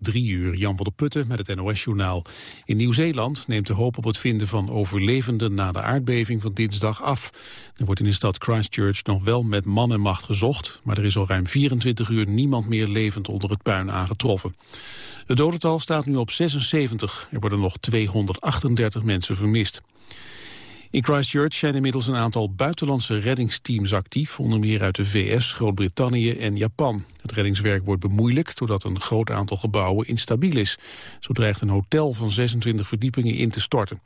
Drie uur, Jan van der Putten met het NOS-journaal. In Nieuw-Zeeland neemt de hoop op het vinden van overlevenden na de aardbeving van dinsdag af. Er wordt in de stad Christchurch nog wel met man en macht gezocht, maar er is al ruim 24 uur niemand meer levend onder het puin aangetroffen. Het dodental staat nu op 76. Er worden nog 238 mensen vermist. In Christchurch zijn inmiddels een aantal buitenlandse reddingsteams actief, onder meer uit de VS, Groot-Brittannië en Japan. Het reddingswerk wordt bemoeilijkt doordat een groot aantal gebouwen instabiel is. Zo dreigt een hotel van 26 verdiepingen in te storten.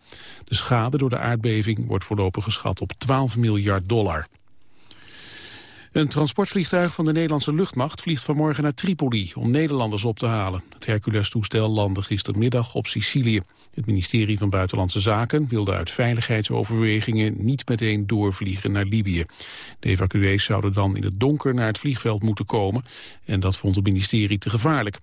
De schade door de aardbeving wordt voorlopig geschat op 12 miljard dollar. Een transportvliegtuig van de Nederlandse luchtmacht vliegt vanmorgen naar Tripoli om Nederlanders op te halen. Het Hercules-toestel landde gistermiddag op Sicilië. Het ministerie van Buitenlandse Zaken wilde uit veiligheidsoverwegingen niet meteen doorvliegen naar Libië. De evacuees zouden dan in het donker naar het vliegveld moeten komen en dat vond het ministerie te gevaarlijk.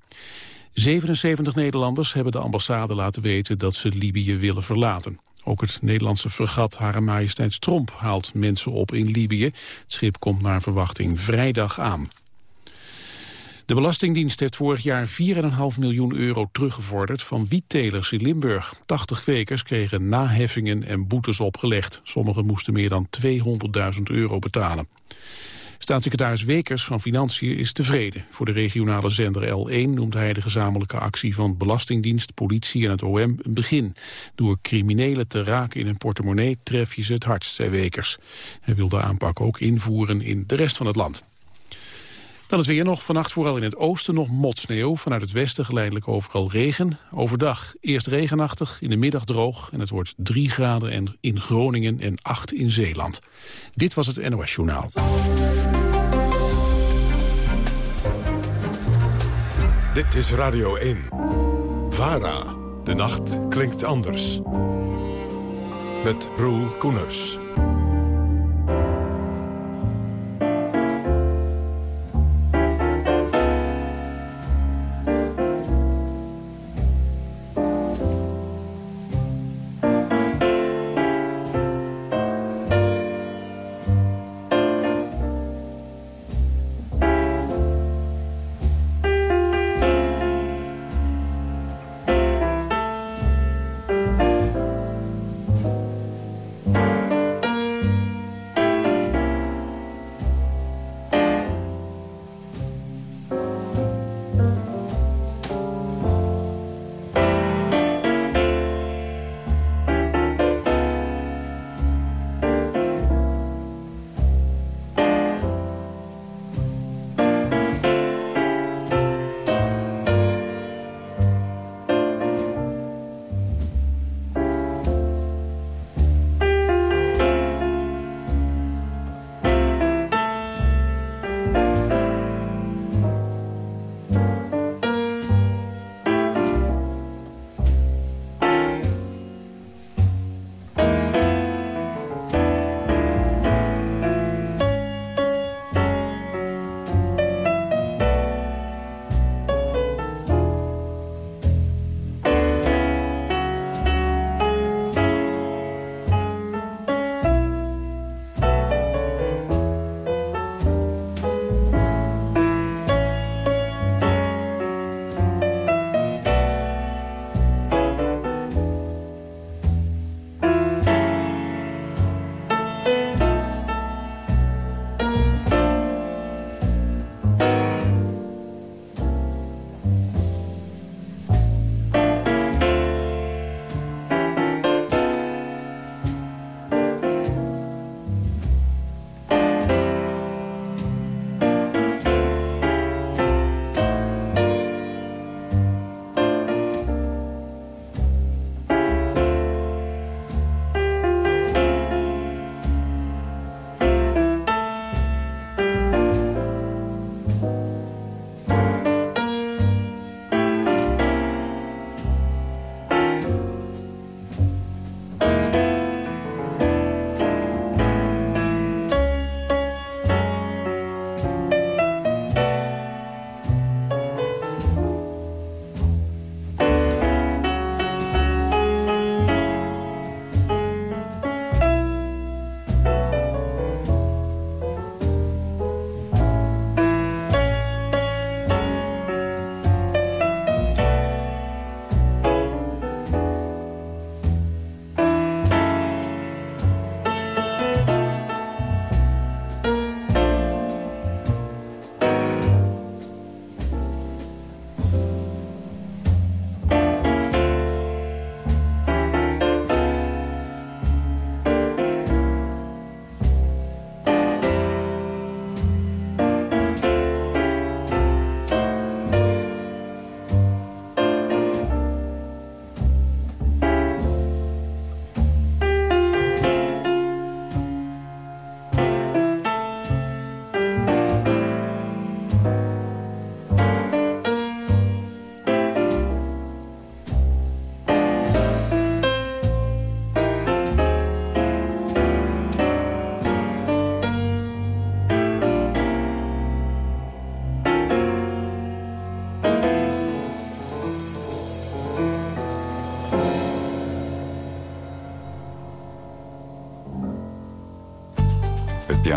77 Nederlanders hebben de ambassade laten weten dat ze Libië willen verlaten. Ook het Nederlandse fregat Hare Majesteits Tromp haalt mensen op in Libië. Het schip komt naar verwachting vrijdag aan. De Belastingdienst heeft vorig jaar 4,5 miljoen euro teruggevorderd van wiettelers in Limburg. 80 kwekers kregen naheffingen en boetes opgelegd. Sommigen moesten meer dan 200.000 euro betalen. Staatssecretaris Wekers van Financiën is tevreden. Voor de regionale zender L1 noemt hij de gezamenlijke actie van Belastingdienst, politie en het OM een begin. Door criminelen te raken in een portemonnee tref je ze het hardst, zei Wekers. Hij wil de aanpak ook invoeren in de rest van het land. Dan het weer nog. Vannacht vooral in het oosten nog motsneeuw. Vanuit het westen geleidelijk overal regen. Overdag eerst regenachtig, in de middag droog. En het wordt 3 graden en in Groningen en 8 in Zeeland. Dit was het NOS Journaal. Dit is Radio 1. VARA. De nacht klinkt anders. Met Roel Koeners.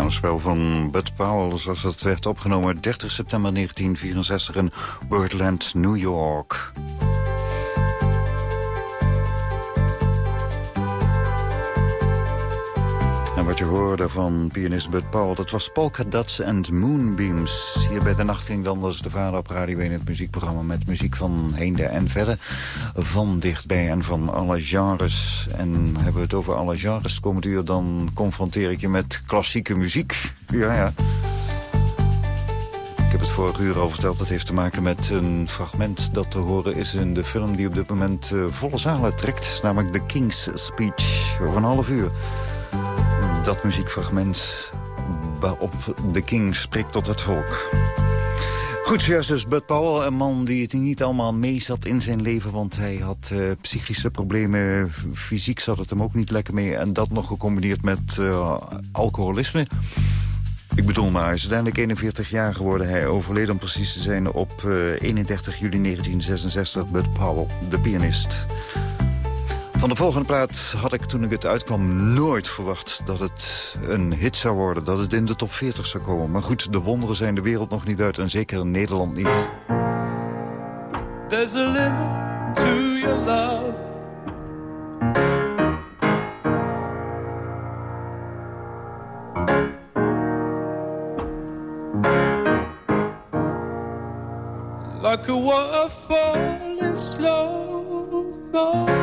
Pianospel van Bud Powell, zoals dat werd opgenomen 30 september 1964 in Birdland, New York. Wat je hoorde van pianist Bud Powell, dat was Polka Dots and Moonbeams. Hier bij de Nacht ging dan was de vader op Radio 1 het muziekprogramma... met muziek van heende en verder, van dichtbij en van alle genres. En hebben we het over alle genres komend uur... dan confronteer ik je met klassieke muziek. Ja, ja. Ik heb het vorige uur al verteld. Dat heeft te maken met een fragment dat te horen is in de film... die op dit moment uh, volle zalen trekt. Namelijk The King's Speech over een half uur dat muziekfragment waarop de King spreekt tot het volk. Goed, dus Bud Powell, een man die het niet allemaal mee zat in zijn leven... want hij had uh, psychische problemen, fysiek zat het hem ook niet lekker mee... en dat nog gecombineerd met uh, alcoholisme. Ik bedoel maar, hij is uiteindelijk 41 jaar geworden. Hij overleed om precies te zijn op uh, eh, 31 juli 1966, Bud Powell, de pianist. Van de volgende plaat had ik toen ik het uitkwam nooit verwacht dat het een hit zou worden. Dat het in de top 40 zou komen. Maar goed, de wonderen zijn de wereld nog niet uit en zeker in Nederland niet. A limit to your love. Like a waterfall in slow motion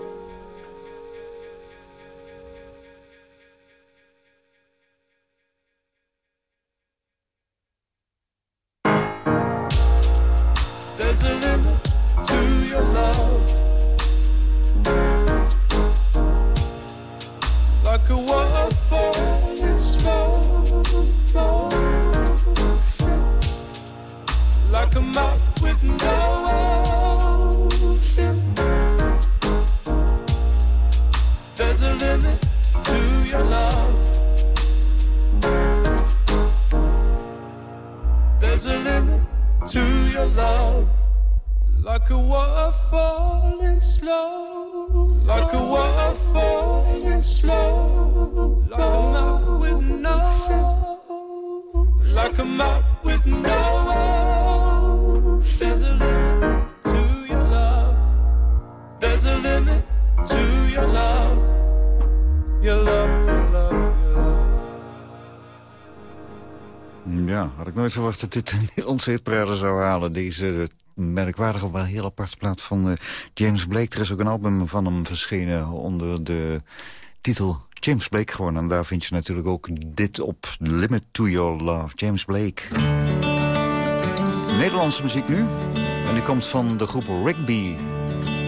Dat dit Nederlandse hitparade zou halen. Deze merkwaardige, wel heel aparte plaat van uh, James Blake. Er is ook een album van hem verschenen onder de titel James Blake gewoon. En daar vind je natuurlijk ook dit op, Limit to Your Love, James Blake. Nederlandse muziek nu. En die komt van de groep Rigby.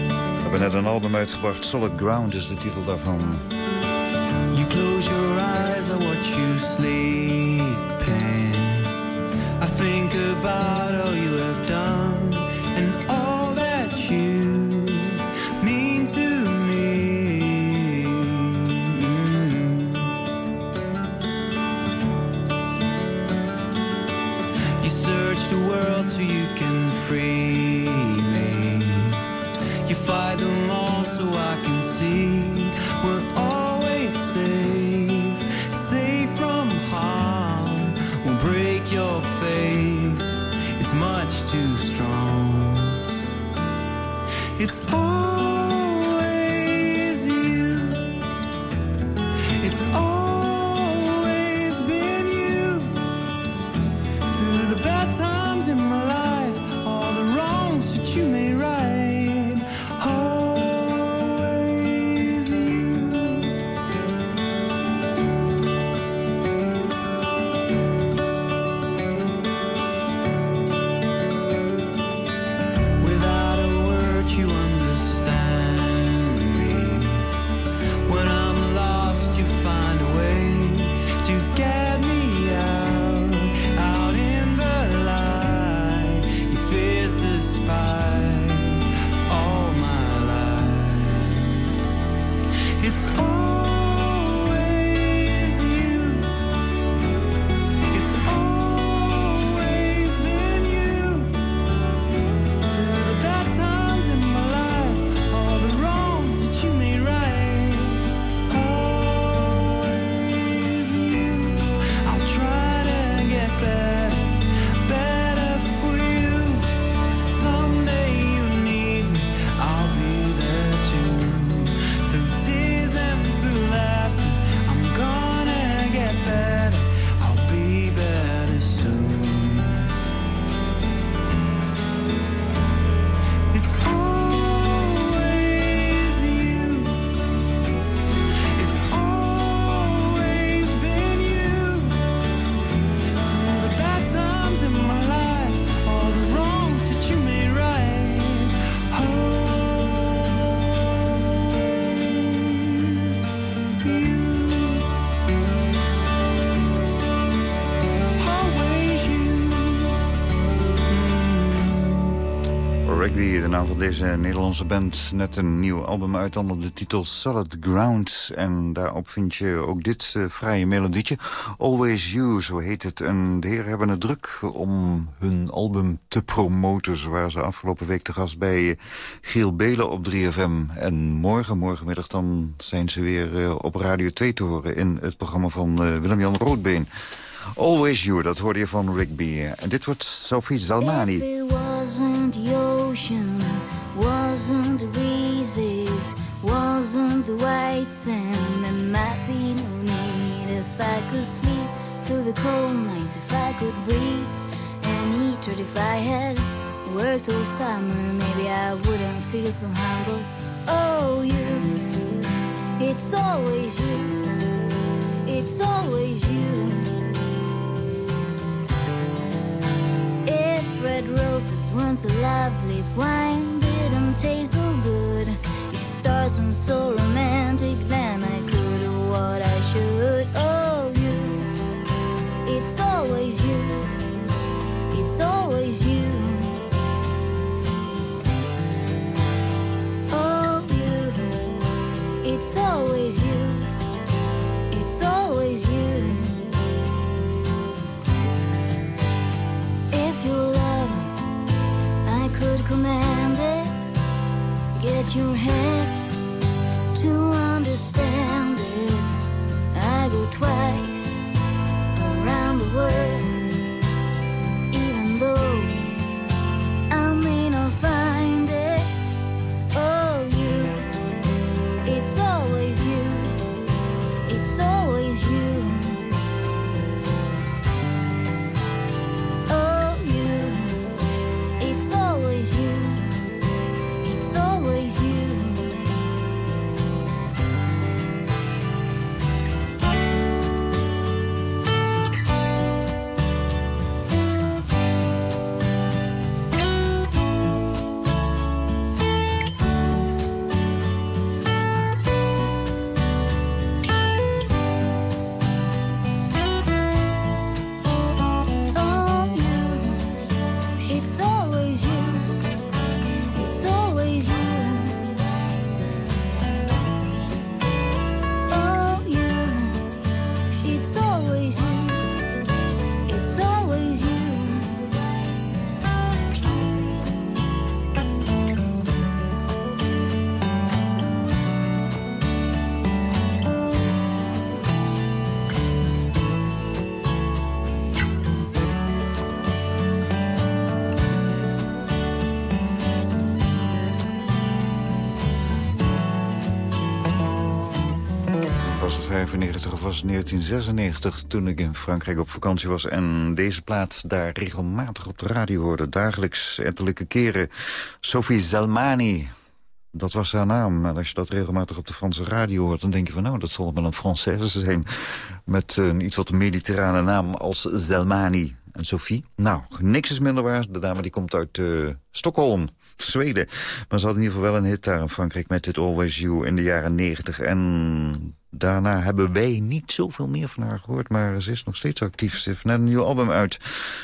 We hebben net een album uitgebracht, Solid Ground is de titel daarvan. You close your eyes, I watch you sleeping. I think about all you have done and all that you mean to me. Mm. You search the world so you can It's Van deze Nederlandse band. Net een nieuw album uit onder de titel Solid Ground. En daarop vind je ook dit uh, fraaie melodietje. Always You, zo heet het. En de heren hebben het druk om hun album te promoten. Zo waren ze afgelopen week te gast bij uh, Giel Belen op 3FM. En morgen, morgenmiddag, dan zijn ze weer uh, op Radio 2 te horen... in het programma van Willem-Jan Roodbeen. Always You, dat hoorde je van Rigby. En dit wordt Sophie Zalmani. It wasn't the ocean, wasn't the breezes, wasn't the white sand, there might be no need. If I could sleep through the cold nights, if I could breathe and eat, or if I had worked all summer, maybe I wouldn't feel so humble. Oh, you, it's always you, it's always you. Red roses weren't so lovely, if wine didn't taste so good, if stars weren't so romantic, then I could do what I should. Oh, you, it's always you, it's always you. Oh, you, it's always you, it's always you. Your head to understand it. I go twice around the world, of was 1996 toen ik in Frankrijk op vakantie was... en deze plaat daar regelmatig op de radio hoorde. Dagelijks, ettelijke keren. Sophie Zalmani, dat was haar naam. En als je dat regelmatig op de Franse radio hoort... dan denk je van, nou, dat zal wel een Française zijn... met een iets wat mediterrane naam als Zelmani. En Sophie, nou, niks is minder waar. De dame die komt uit uh, Stockholm, Zweden. Maar ze had in ieder geval wel een hit daar in Frankrijk... met dit Always You in de jaren 90. En daarna hebben wij niet zoveel meer van haar gehoord... maar ze is nog steeds actief. Ze heeft net een nieuw album uit,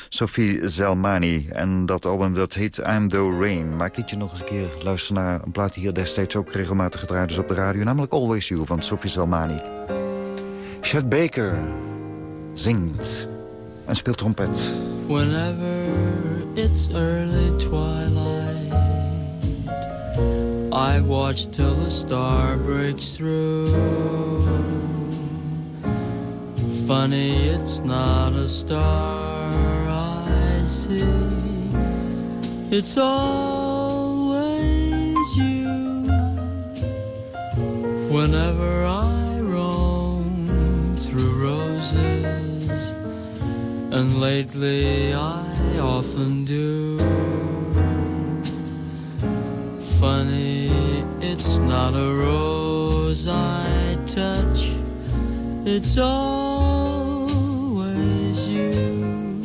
Sophie Zelmani. En dat album dat heet I'm The Rain. Maar ik je nog eens een keer luisteren naar een plaat... die hier destijds ook regelmatig gedraaid is op de radio... namelijk Always You van Sophie Zelmani. Chet Baker zingt en speelt trompet. Whenever it's early twilight I watch till the star breaks through. Funny it's not a star I see. It's always you. Whenever I roam through roses And lately I often do not a rose I touch. It's always you.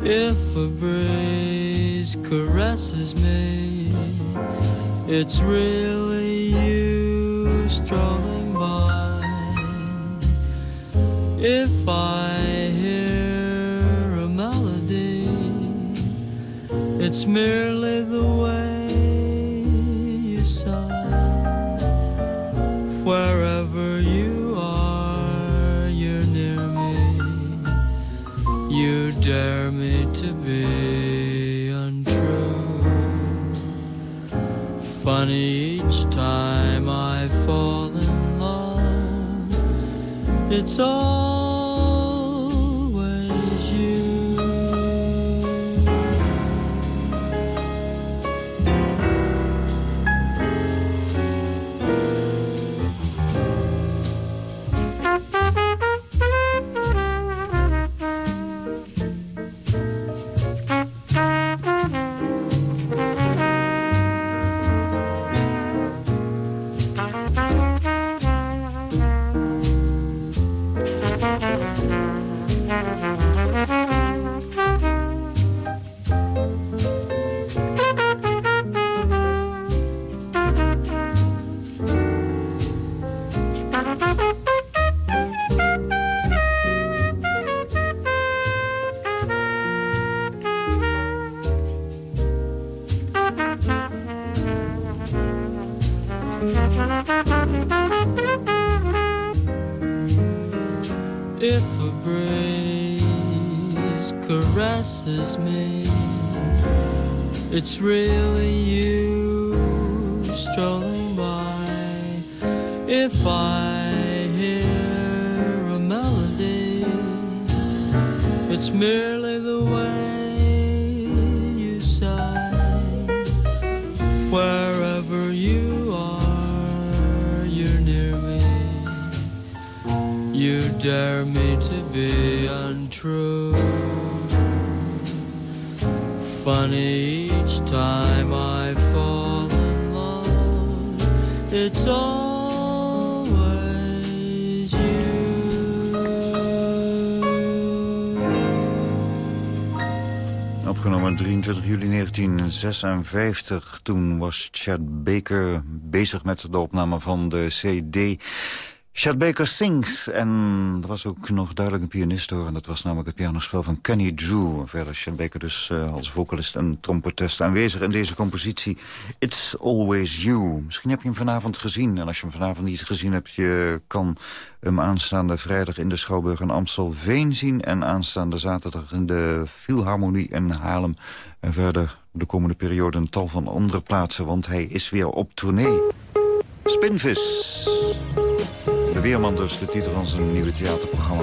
If a breeze caresses me It's really you strolling by. If I hear a melody It's merely the Funny each time I fall in love. It's always If a breeze caresses me, it's really you strolling by. If I hear a melody, it's merely dare me to be untrue. funny each time I fall in love. It's always you. Opgenomen 23 juli 1956. Toen was Chad Baker bezig met de opname van de CD Chad sings. En er was ook nog duidelijk een pianist door. En dat was namelijk het pianospel van Kenny Drew. Verder Chad Baker dus uh, als vocalist en trompetist aanwezig in deze compositie. It's Always You. Misschien heb je hem vanavond gezien. En als je hem vanavond niet gezien hebt... je kan hem aanstaande vrijdag in de Schouwburg in Amstelveen zien. En aanstaande zaterdag in de Philharmonie in Haarlem. En verder de komende periode een tal van andere plaatsen. Want hij is weer op tournee. Spinvis. Weerman dus, de titel van zijn nieuwe theaterprogramma.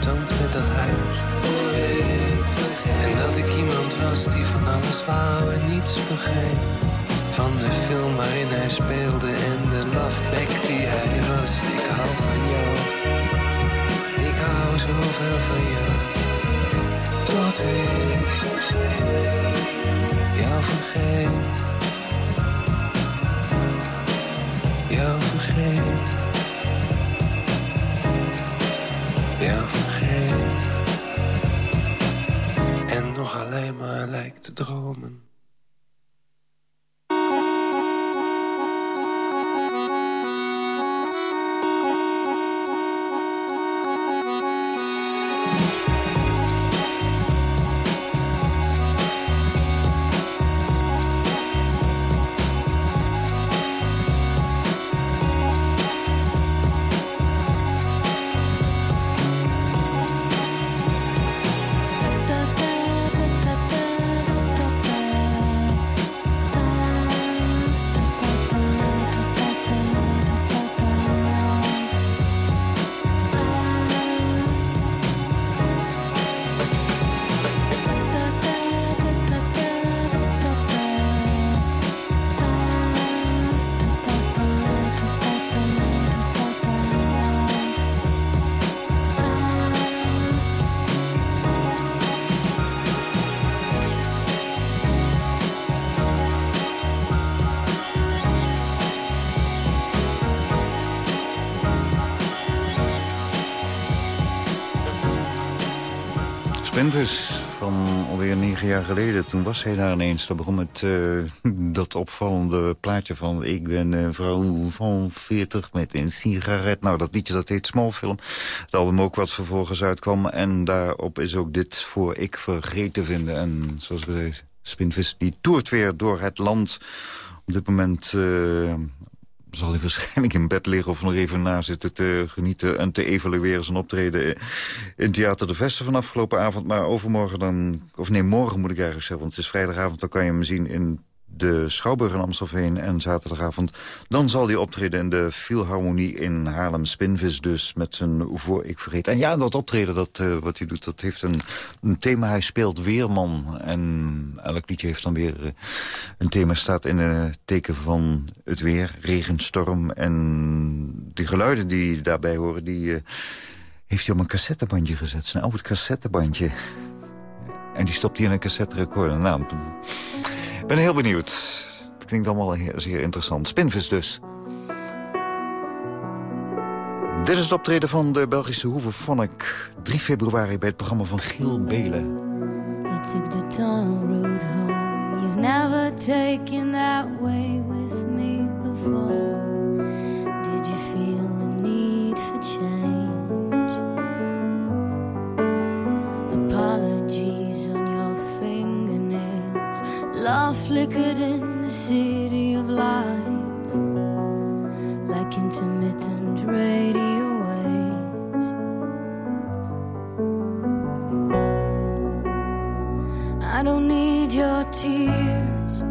toestand met dat huis. En dat ik iemand was die van alles wou en niets begreep. Van de film waarin hij speelde en de loveback die hij was. Ik hou van jou. Ik hou zoveel van jou. Tot ik jou vergeet. Jou vergeet. Jou alleen maar lijkt te dromen. Geleden. Toen was hij daar ineens. Dat begon met uh, dat opvallende plaatje van... ik ben een vrouw van 40 met een sigaret. Nou, dat liedje dat heet Smallfilm. Het album ook wat vervolgens uitkwam. En daarop is ook dit voor ik vergeten te vinden. En zoals ik zei, Spinvis die toert weer door het land... Op dit moment uh, zal hij waarschijnlijk in bed liggen... of nog even na zitten te genieten en te evalueren zijn optreden... in Theater de Vesten van afgelopen avond. Maar overmorgen dan... of nee, morgen moet ik eigenlijk zeggen, want het is vrijdagavond... dan kan je hem zien in de Schouwburg in Amstelveen en zaterdagavond. Dan zal hij optreden in de Philharmonie in Haarlem Spinvis dus met zijn Voor ik vergeet. En ja, dat optreden dat, uh, wat hij doet, dat heeft een, een, thema. Hij speelt weerman en elk liedje heeft dan weer uh, een thema. Staat in het teken van het weer, regen, storm en de geluiden die daarbij horen... die heeft hij op een cassettebandje gezet, zijn oud cassettebandje. En die stopt hij in een cassette recorder. Nou, ben heel benieuwd. Het klinkt allemaal zeer interessant. Spinvis dus. Dit is het optreden van de Belgische Hoeve Phonic. 3 februari bij het programma van Giel Belen. You took the town road home. You've never taken that way with me before. Did you feel the need for change? Apologies Love flickered in the city of lights like intermittent radio waves. I don't need your tears.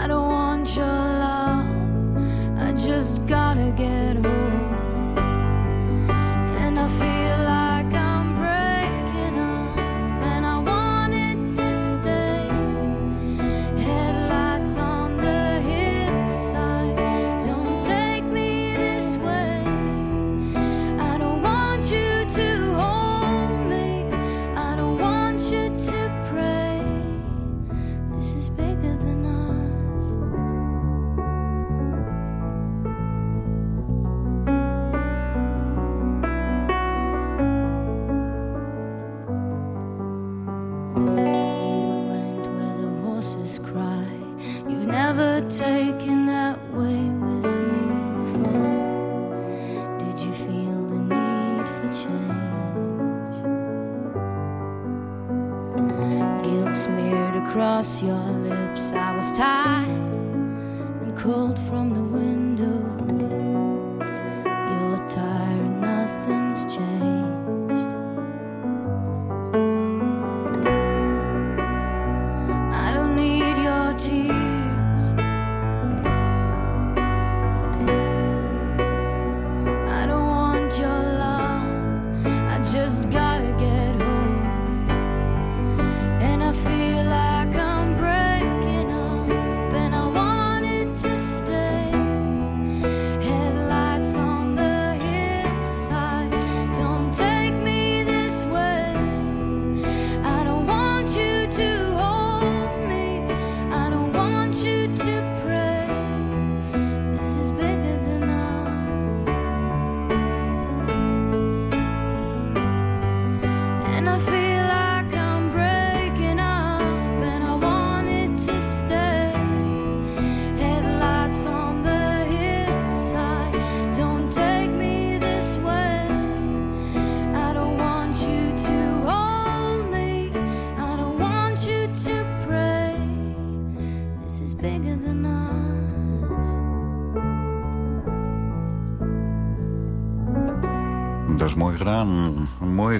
I don't want your love. I just gotta get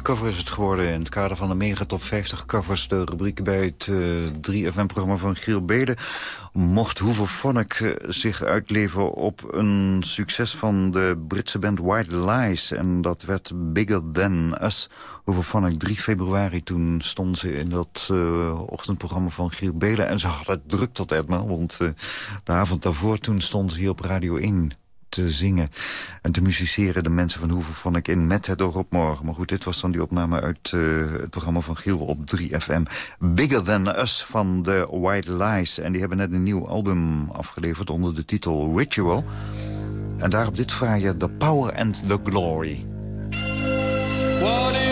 cover is het geworden in het kader van de Megatop 50 covers. De rubriek bij het eh, 3FM-programma van Giel Bede. Mocht Hooverphonic eh, zich uitleven op een succes van de Britse band White Lies. En dat werd Bigger Than Us. Hooverphonic 3 februari, toen stond ze in dat eh, ochtendprogramma van Giel Bede. En ze hadden het druk tot Edma, want de avond daarvoor toen stond ze hier op Radio 1 te zingen en te musiceren. De mensen van Hoeven vond ik in met het oog op morgen. Maar goed, dit was dan die opname uit eh, het programma van Giel op 3FM. Bigger Than Us van de White Lies. En die hebben net een nieuw album afgeleverd onder de titel Ritual. En daarop dit fraaie The Power and the Glory. What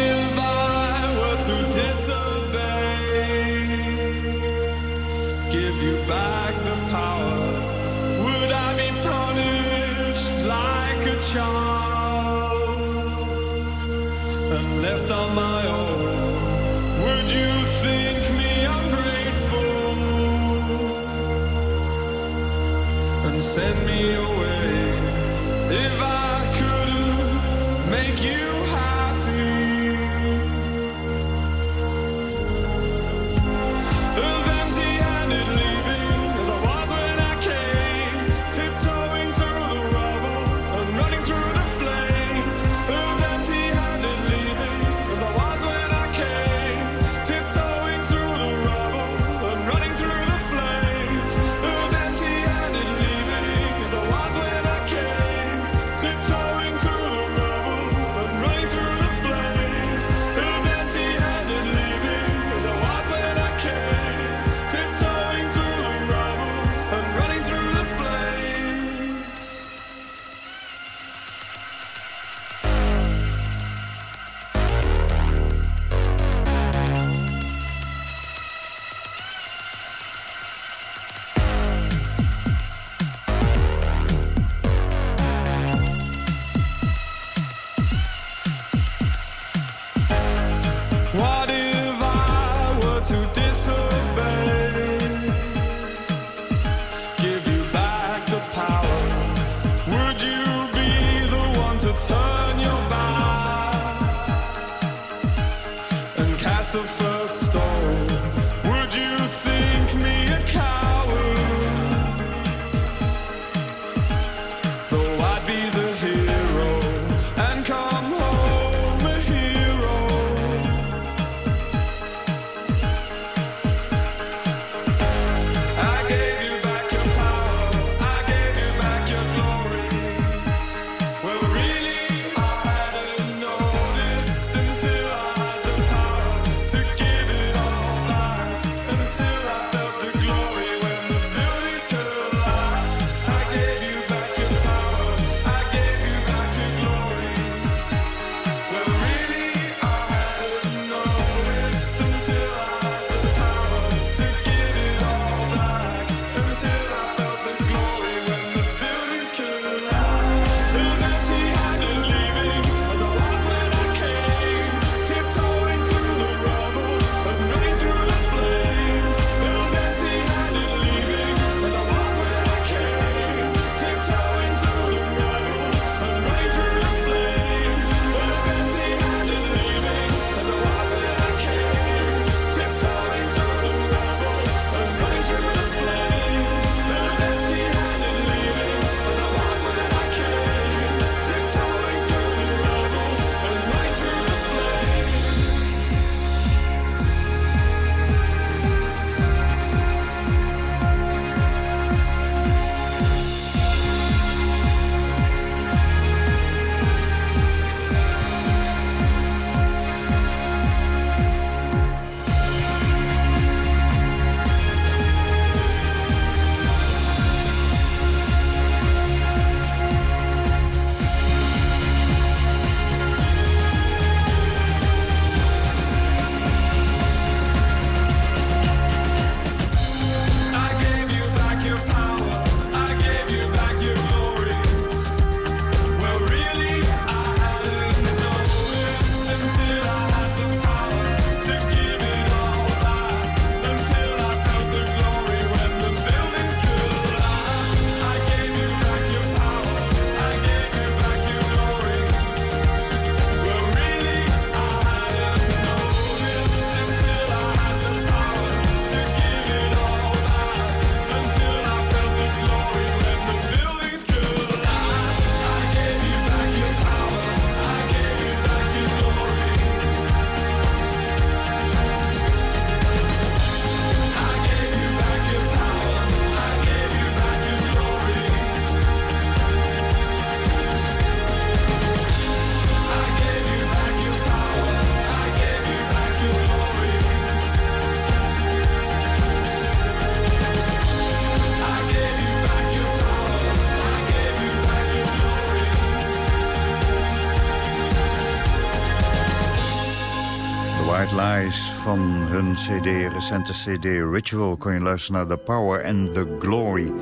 cd, recente cd Ritual... kon je luisteren naar The Power and the Glory.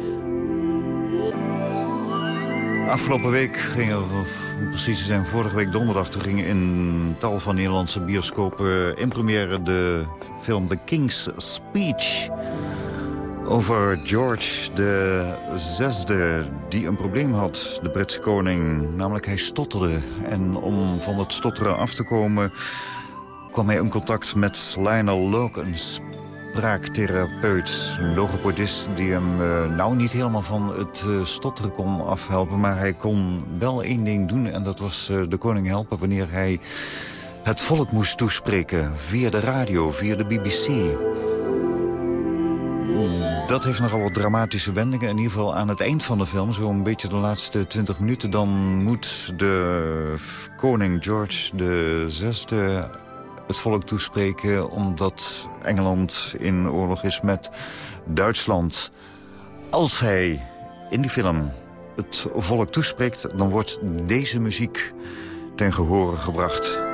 Afgelopen week gingen, precies zijn, vorige week donderdag... toen gingen in tal van Nederlandse bioscopen in première de film The King's Speech... Over George de zesde, die een probleem had, de Britse koning. Namelijk, hij stotterde. En om van het stotteren af te komen... kwam hij in contact met Lionel Locke, een spraaktherapeut. Een logopedist die hem uh, nou niet helemaal van het uh, stotteren kon afhelpen... maar hij kon wel één ding doen en dat was uh, de koning helpen... wanneer hij het volk moest toespreken via de radio, via de BBC... Dat heeft nogal wat dramatische wendingen. In ieder geval aan het eind van de film, zo'n beetje de laatste 20 minuten... dan moet de koning George de zesde het volk toespreken... omdat Engeland in oorlog is met Duitsland. Als hij in die film het volk toespreekt... dan wordt deze muziek ten gehore gebracht...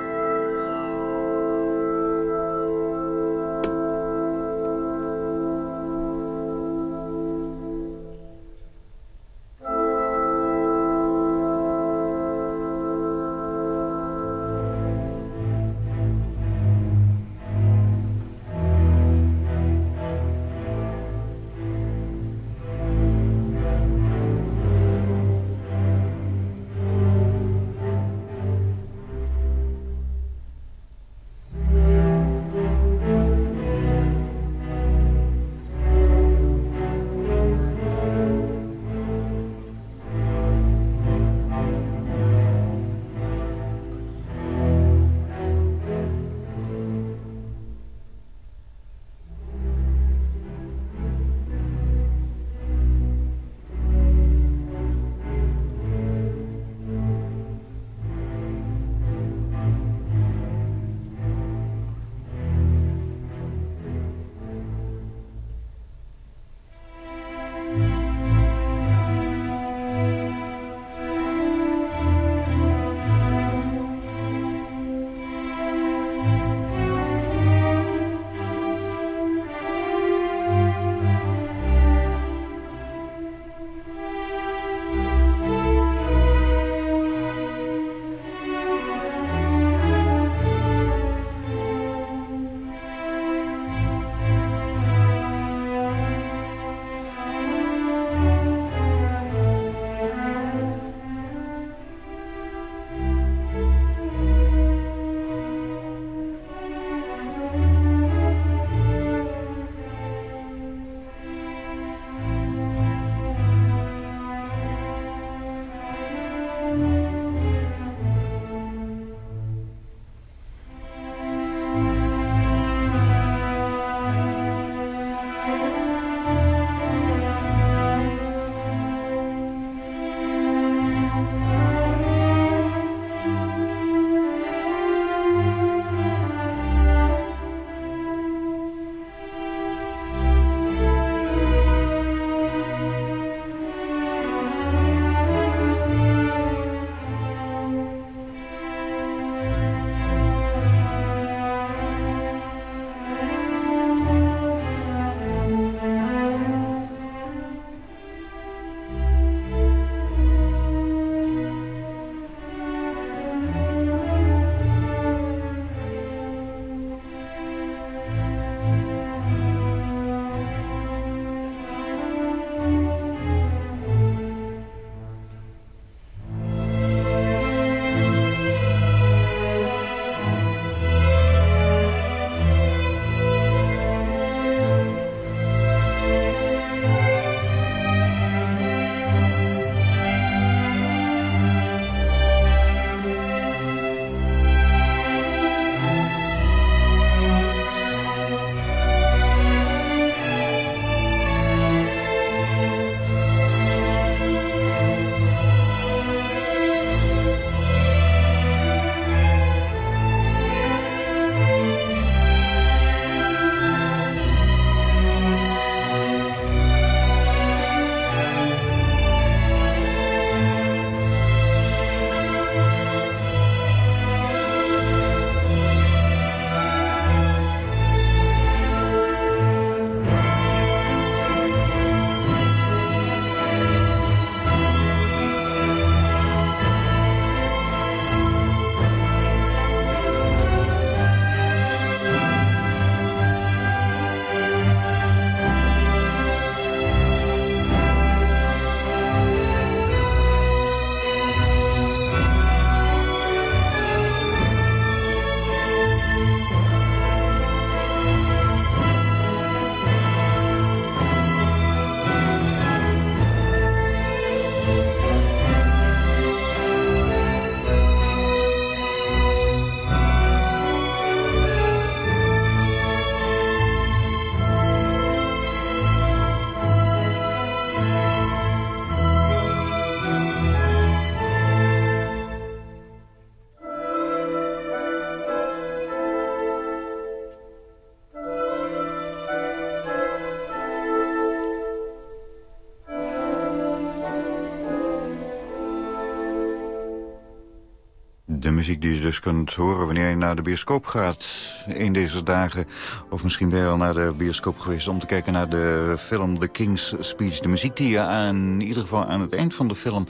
die je dus kunt horen wanneer je naar de bioscoop gaat. Een deze dagen, of misschien ben je al naar de bioscoop geweest... om te kijken naar de film The King's Speech. De muziek die je aan, in ieder geval aan het eind van de film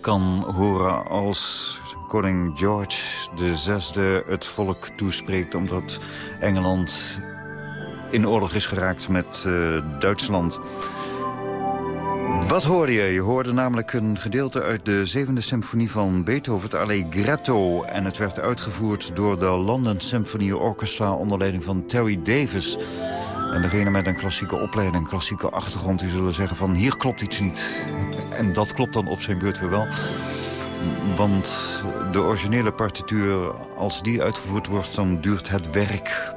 kan horen... als koning George zesde het volk toespreekt... omdat Engeland in oorlog is geraakt met uh, Duitsland... Wat hoorde je? Je hoorde namelijk een gedeelte uit de zevende symfonie van Beethoven, het Allegretto. En het werd uitgevoerd door de London Symphony Orchestra onder leiding van Terry Davis. En degene met een klassieke opleiding, klassieke achtergrond... die zullen zeggen van hier klopt iets niet. En dat klopt dan op zijn beurt weer wel. Want de originele partituur, als die uitgevoerd wordt... dan duurt het werk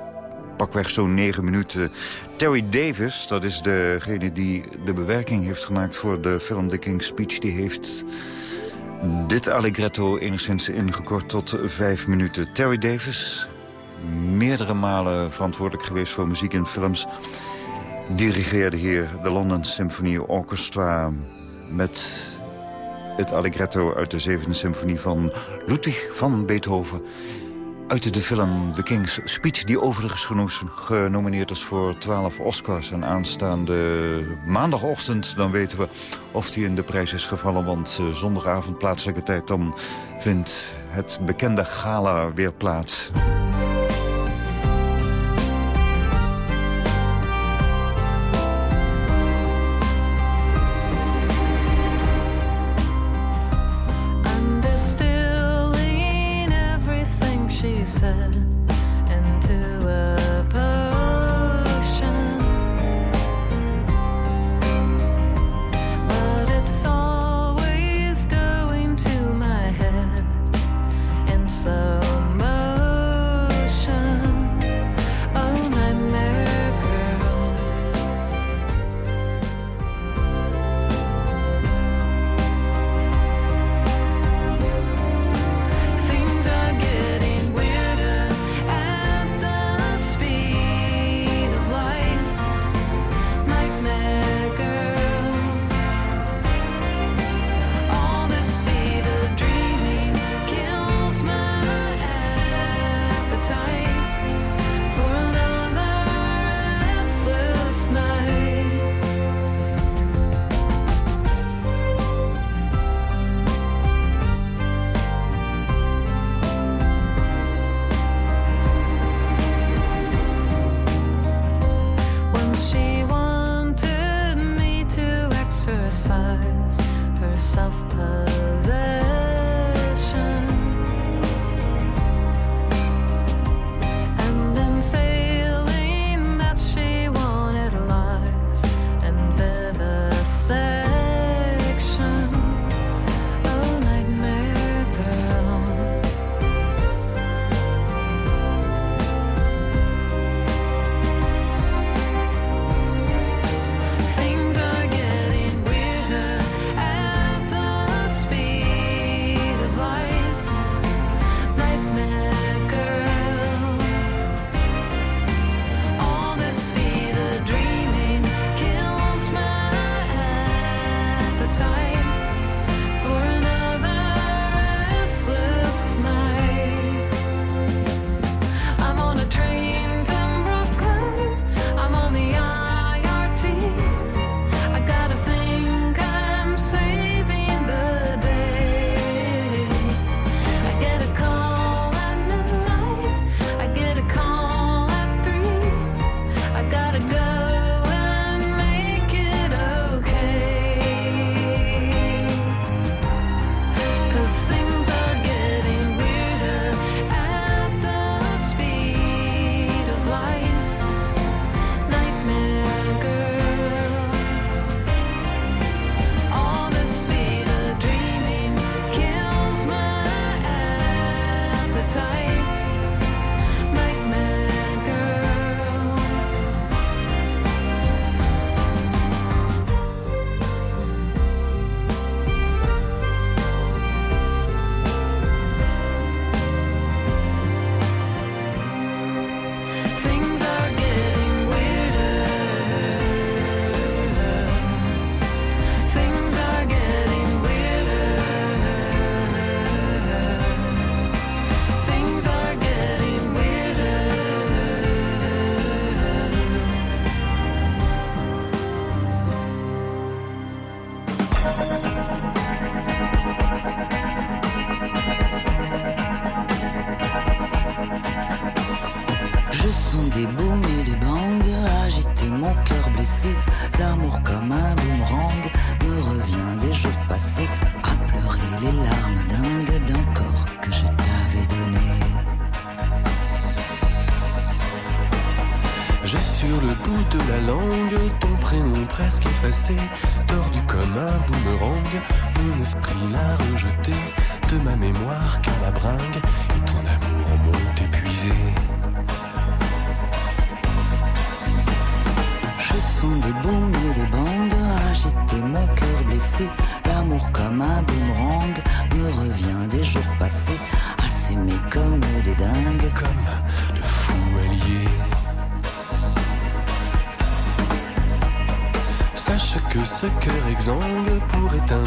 pakweg zo'n negen minuten. Terry Davis, dat is degene die de bewerking heeft gemaakt... voor de film The King's Speech, die heeft dit allegretto enigszins ingekort tot vijf minuten. Terry Davis, meerdere malen verantwoordelijk geweest voor muziek in films... dirigeerde hier de London Symphony Orchestra met het allegretto uit de zevende symfonie van Ludwig van Beethoven uit de film The King's Speech... die overigens genomineerd is voor 12 Oscars. En aanstaande maandagochtend dan weten we of die in de prijs is gevallen. Want uh, zondagavond plaatselijke tijd dan vindt het bekende gala weer plaats.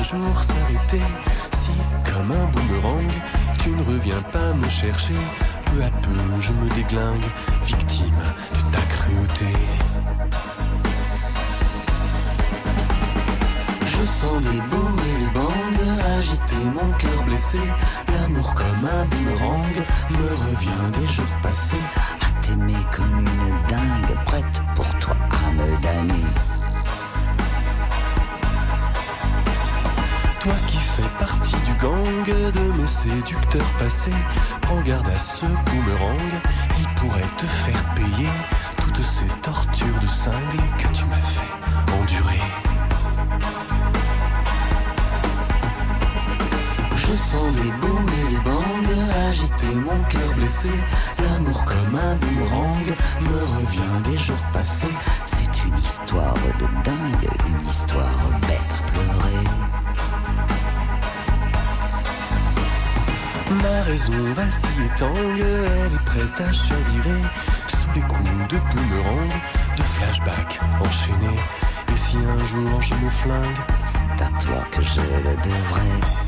Si, comme un boomerang, tu ne reviens pas me chercher. Peu à peu, je me déglingue, victime de ta cruauté. Je sens des booms et des bangs agiter mon cœur blessé. L'amour comme un boomerang me revient des jours passés à t'aimer comme une dingue prête pour toi à me damner. Toi qui fais partie du gang de mes séducteurs passés, prends garde à ce boomerang, il pourrait te faire payer toutes ces tortures de cingle que tu m'as fait endurer. Je sens des booms et des bangs agiter mon cœur blessé. L'amour comme un boomerang me revient des jours passés. C'est une histoire de dingue, une histoire bête à pleurer. Ma raison vacille et tangue, elle est prête à chavirer sous les coups de boomerang, de flashback enchaînés. Et si un jour je me flingue, C'est à toi que je le devrais.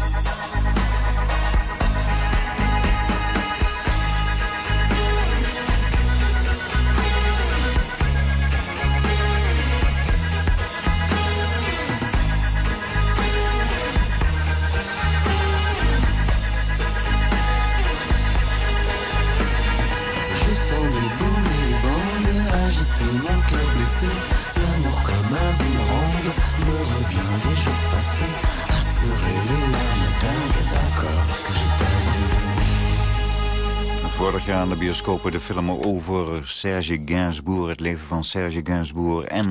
Bioscopen de film over Serge Gainsbourg. Het leven van Serge Gainsbourg. En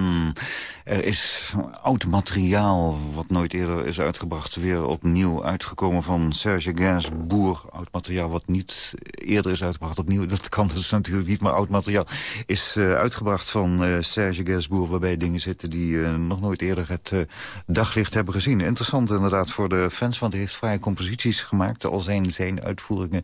er is oud materiaal wat nooit eerder is uitgebracht. Weer opnieuw uitgekomen van Serge Gainsbourg. Oud materiaal wat niet eerder is uitgebracht opnieuw. Dat kan dus natuurlijk niet, maar oud materiaal is eh, uitgebracht van eh, Serge Gainsbourg. Waarbij dingen zitten die eh, nog nooit eerder het daglicht hebben gezien. Interessant inderdaad voor de fans, want hij heeft vrije composities gemaakt. Al zijn zijn uitvoeringen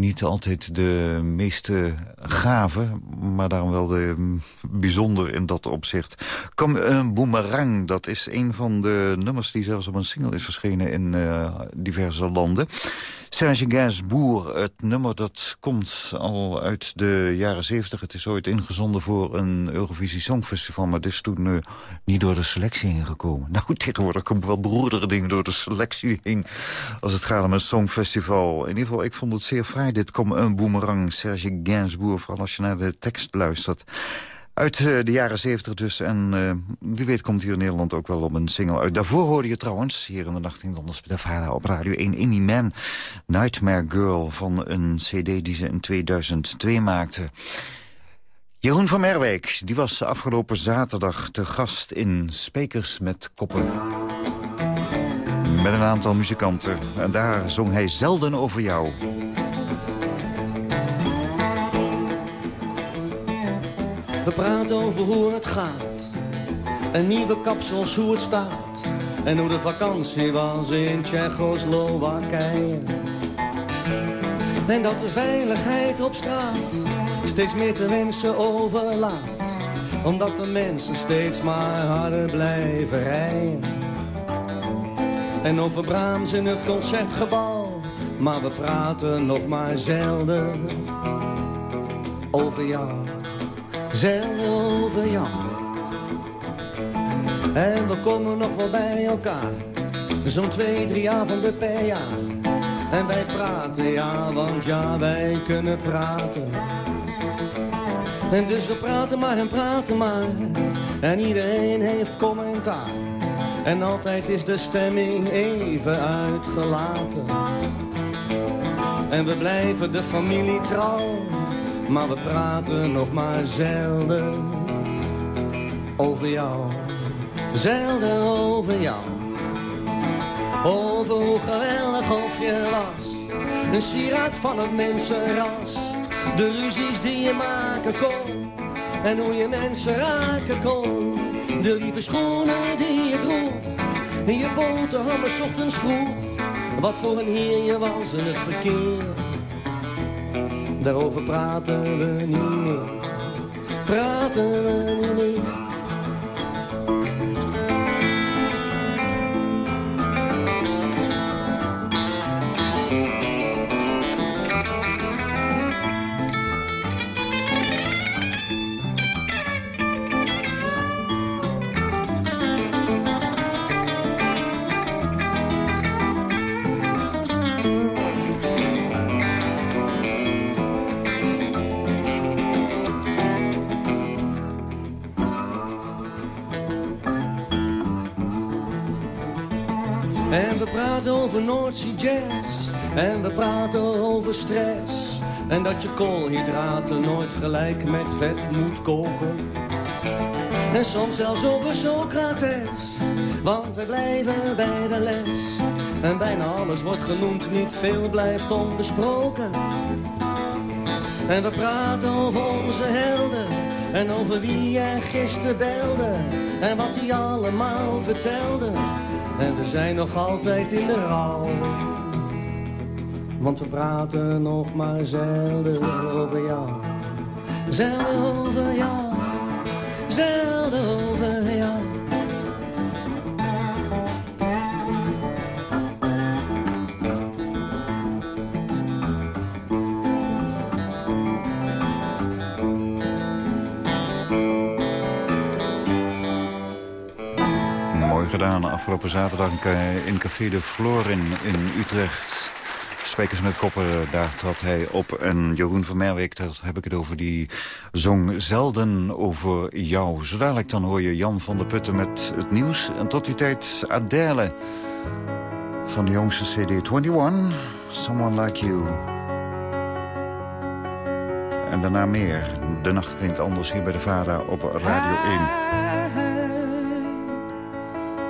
niet altijd de meeste gave, maar daarom wel de mm, bijzonder in dat opzicht. Kom een boomerang, dat is een van de nummers die zelfs op een single is verschenen in eh, diverse landen. Serge Gainsbourg, het nummer dat komt al uit de jaren zeventig. Het is ooit ingezonden voor een Eurovisie Songfestival... maar is toen eh, niet door de selectie heen gekomen. Nou, tegenwoordig komen wel beroerdere dingen door de selectie heen... als het gaat om een Songfestival. In ieder geval, ik vond het zeer fraai. Dit komt een boomerang, Serge Gainsbourg... vooral als je naar de tekst luistert. Uit eh, de jaren zeventig dus. En eh, wie weet komt hier in Nederland ook wel op een single uit. Daarvoor hoorde je trouwens, hier in de Nacht in Donders... de Vara op Radio 1, Indie Man, Nightmare Girl... van een cd die ze in 2002 maakte. Jeroen van Merwijk, die was afgelopen zaterdag te gast in Spekers met Koppen. Met een aantal muzikanten. En daar zong hij zelden over jou. We praten over hoe het gaat. En nieuwe kapsels, hoe het staat. En hoe de vakantie was in Tsjechoslowakije. En dat de veiligheid op straat steeds meer te wensen overlaat. Omdat de mensen steeds maar harder blijven rijden. En over Brahms in het concertgebouw. Maar we praten nog maar zelden over jou. Zelden over. En we komen nog wel bij elkaar. Zo'n twee, drie avonden per jaar. En wij praten, ja, want ja, wij kunnen praten. En dus we praten maar en praten maar. En iedereen heeft commentaar. En altijd is de stemming even uitgelaten. En we blijven de familie trouw. Maar we praten nog maar zelden over jou. Zelden over jou. Over hoe geweldig of je was. Een sieraad van het mensenras. De ruzies die je maken kon. En hoe je mensen raken kon. De lieve schoenen die je droeg. En je boterhammen ochtends vroeg. Wat voor een heer je was in het verkeer. Daarover praten we niet meer. Praten we niet meer. Over Noordzee Jazz. En we praten over stress. En dat je koolhydraten nooit gelijk met vet moet koken. En soms zelfs over Socrates. Want we blijven bij de les. En bijna alles wordt genoemd, niet veel blijft onbesproken. En we praten over onze helden. En over wie jij gisteren belde. En wat hij allemaal vertelde. En we zijn nog altijd in de rouw. Want we praten nog maar zelden over jou. Zelden over jou. Zelden over gedaan. Afgelopen zaterdag in Café de Florin in Utrecht. Sprekers met koppen, daar trad hij op. En Jeroen van Merwijk, daar heb ik het over, die zong zelden over jou. Zo dadelijk dan hoor je Jan van der Putten met het nieuws. En tot die tijd Adele van de jongste CD 21, Someone Like You. En daarna meer. De nacht klinkt anders hier bij de Vader op Radio 1.